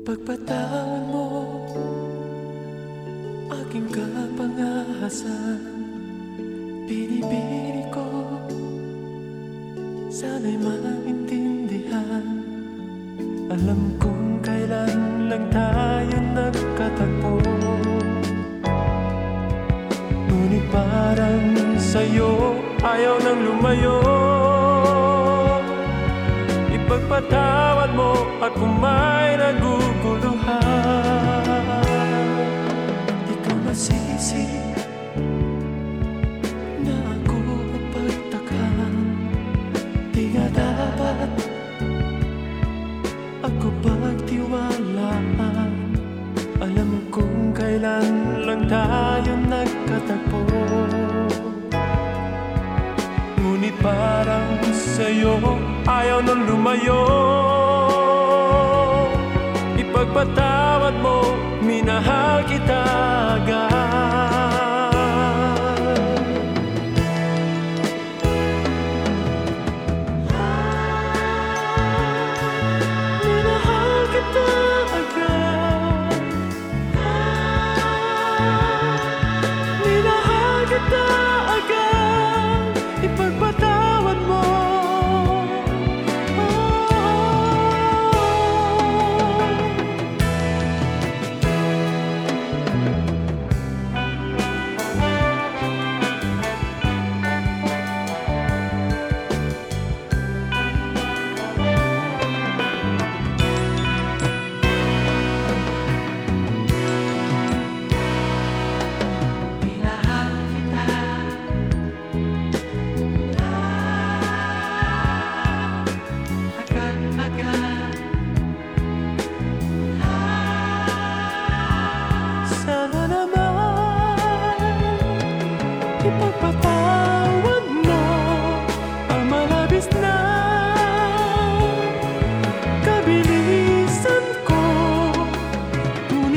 Pagpataan mo Aking kapangahasan Pinipili ko Sana'y maintindihan. Alam kong kailan lang tayo nagkatagpo. Ngunit parang sa'yo ayaw nang lumayo. sa'yo Ayaw nang lumayo.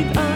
with us.